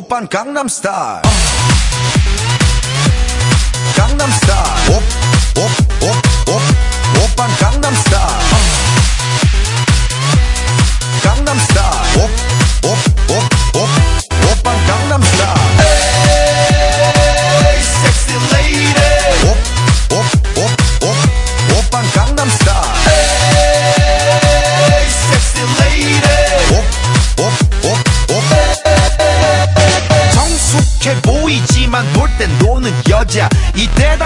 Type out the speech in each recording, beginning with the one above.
Open Gangnam Style.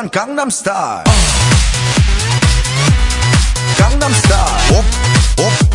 오빤 강남스타일 강남스타일 오, 오.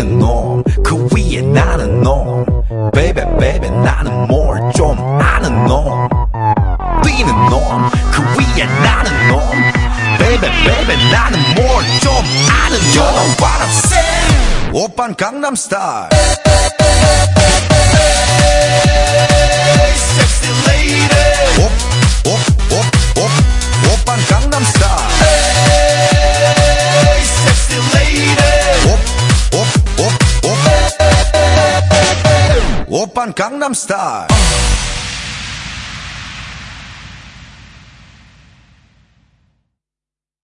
a norm 그 위에 나는 놈. Baby baby 나는 뭘좀 아는 놈. 뛰는 위에 나는 놈. Baby baby 나는 뭘좀 아는 놈. You know what I'm saying. 오빤 강남스타일. Gangnam Style.